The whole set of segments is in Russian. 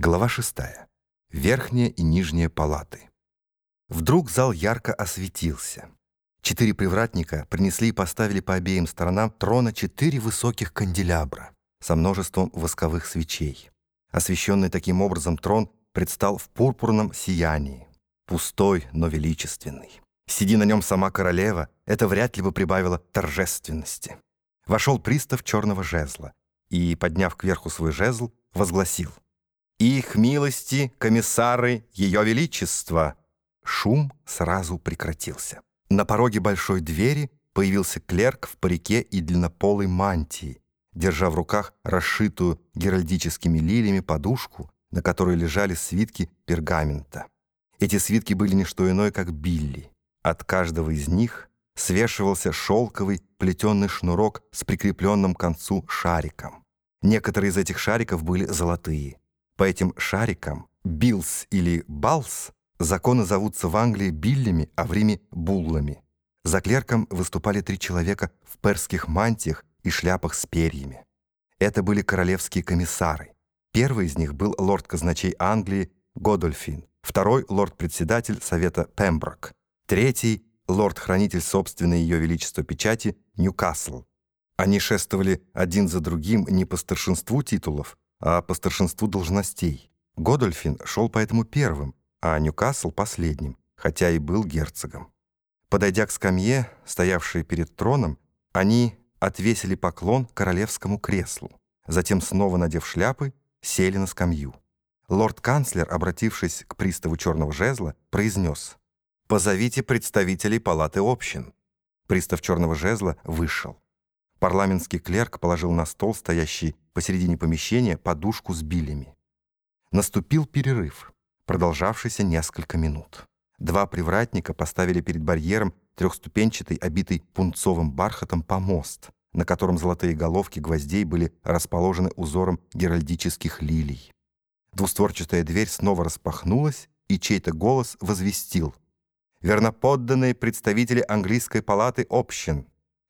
Глава 6. Верхняя и нижняя палаты. Вдруг зал ярко осветился. Четыре привратника принесли и поставили по обеим сторонам трона четыре высоких канделябра со множеством восковых свечей. Освещенный таким образом трон предстал в пурпурном сиянии, пустой, но величественный. Сиди на нем сама королева, это вряд ли бы прибавило торжественности. Вошел пристав черного жезла и, подняв кверху свой жезл, возгласил — их милости комиссары Ее Величества!» Шум сразу прекратился. На пороге большой двери появился клерк в парике и длиннополой мантии, держа в руках расшитую геральдическими лилиями подушку, на которой лежали свитки пергамента. Эти свитки были не что иное, как билли. От каждого из них свешивался шелковый плетеный шнурок с прикрепленным к концу шариком. Некоторые из этих шариков были золотые. По этим шарикам «биллс» или «балс» законы зовутся в Англии биллями, а в Риме — буллами. За клерком выступали три человека в перских мантиях и шляпах с перьями. Это были королевские комиссары. Первый из них был лорд-казначей Англии Годольфин, второй — лорд-председатель Совета Пемброк, третий — лорд-хранитель собственной Ее Величества печати Ньюкасл. Они шествовали один за другим не по старшинству титулов, а по старшинству должностей. Годольфин шел поэтому первым, а Ньюкасл — последним, хотя и был герцогом. Подойдя к скамье, стоявшей перед троном, они отвесили поклон королевскому креслу. Затем, снова надев шляпы, сели на скамью. Лорд-канцлер, обратившись к приставу черного жезла, произнес «Позовите представителей палаты общин». Пристав черного жезла вышел. Парламентский клерк положил на стол, стоящий посередине помещения, подушку с билями. Наступил перерыв, продолжавшийся несколько минут. Два привратника поставили перед барьером трехступенчатый, обитый пунцовым бархатом помост, на котором золотые головки гвоздей были расположены узором геральдических лилий. Двустворчатая дверь снова распахнулась, и чей-то голос возвестил «Верноподданные представители английской палаты общин».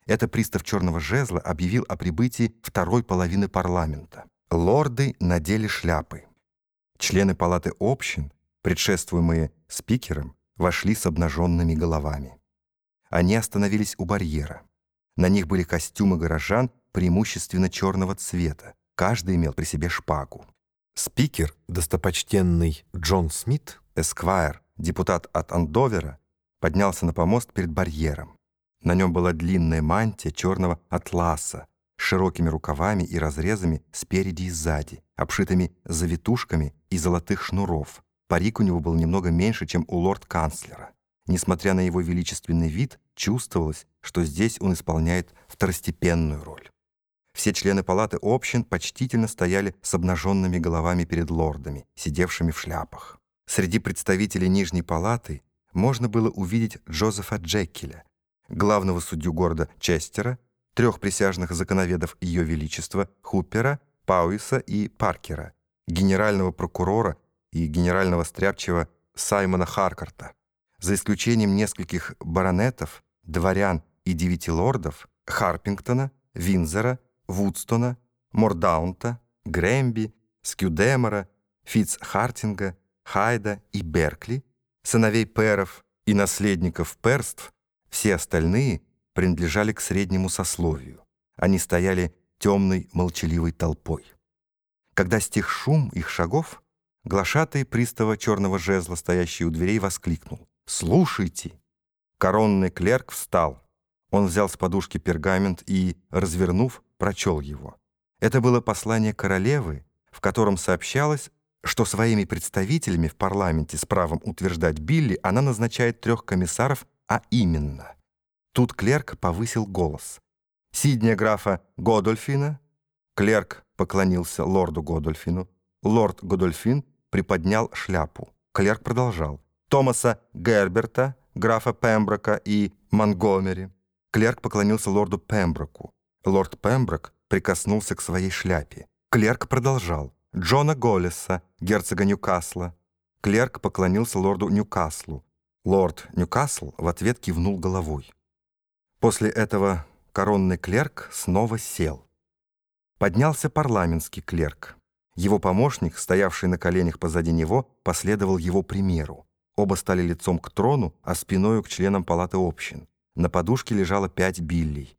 Это пристав черного жезла объявил о прибытии второй половины парламента. Лорды надели шляпы. Члены палаты общин, предшествуемые спикером, вошли с обнаженными головами. Они остановились у барьера. На них были костюмы горожан преимущественно черного цвета. Каждый имел при себе шпагу. Спикер, достопочтенный Джон Смит, эсквайр, депутат от Андовера, поднялся на помост перед барьером. На нем была длинная мантия черного атласа с широкими рукавами и разрезами спереди и сзади, обшитыми завитушками и золотых шнуров. Парик у него был немного меньше, чем у лорд-канцлера. Несмотря на его величественный вид, чувствовалось, что здесь он исполняет второстепенную роль. Все члены палаты общин почтительно стояли с обнаженными головами перед лордами, сидевшими в шляпах. Среди представителей Нижней палаты можно было увидеть Джозефа Джеккеля, главного судью города Честера, трех присяжных законоведов Ее Величества Хупера, Пауиса и Паркера, генерального прокурора и генерального стряпчего Саймона Харкарта. За исключением нескольких баронетов, дворян и девяти лордов Харпингтона, Винзера, Вудстона, Мордаунта, Грэмби, Скюдемора, Фитц-Хартинга, Хайда и Беркли, сыновей перов и наследников перств, все остальные принадлежали к среднему сословию. Они стояли темной молчаливой толпой. Когда стих шум их шагов, глашатый пристава черного жезла, стоящий у дверей, воскликнул. «Слушайте!» Коронный клерк встал. Он взял с подушки пергамент и, развернув, прочел его. Это было послание королевы, в котором сообщалось, что своими представителями в парламенте с правом утверждать Билли она назначает трех комиссаров а именно. Тут клерк повысил голос. Сидня графа Годольфина. Клерк поклонился лорду Годольфину. Лорд Годольфин приподнял шляпу. Клерк продолжал. Томаса Герберта, графа Пемброка и Монгомери. Клерк поклонился лорду Пемброку. Лорд Пемброк прикоснулся к своей шляпе. Клерк продолжал. Джона Голлеса, герцога Ньюкасла. Клерк поклонился лорду Ньюкаслу. Лорд Ньюкасл в ответ кивнул головой. После этого коронный клерк снова сел. Поднялся парламентский клерк. Его помощник, стоявший на коленях позади него, последовал его примеру. Оба стали лицом к трону, а спиною к членам палаты общин. На подушке лежало пять биллей.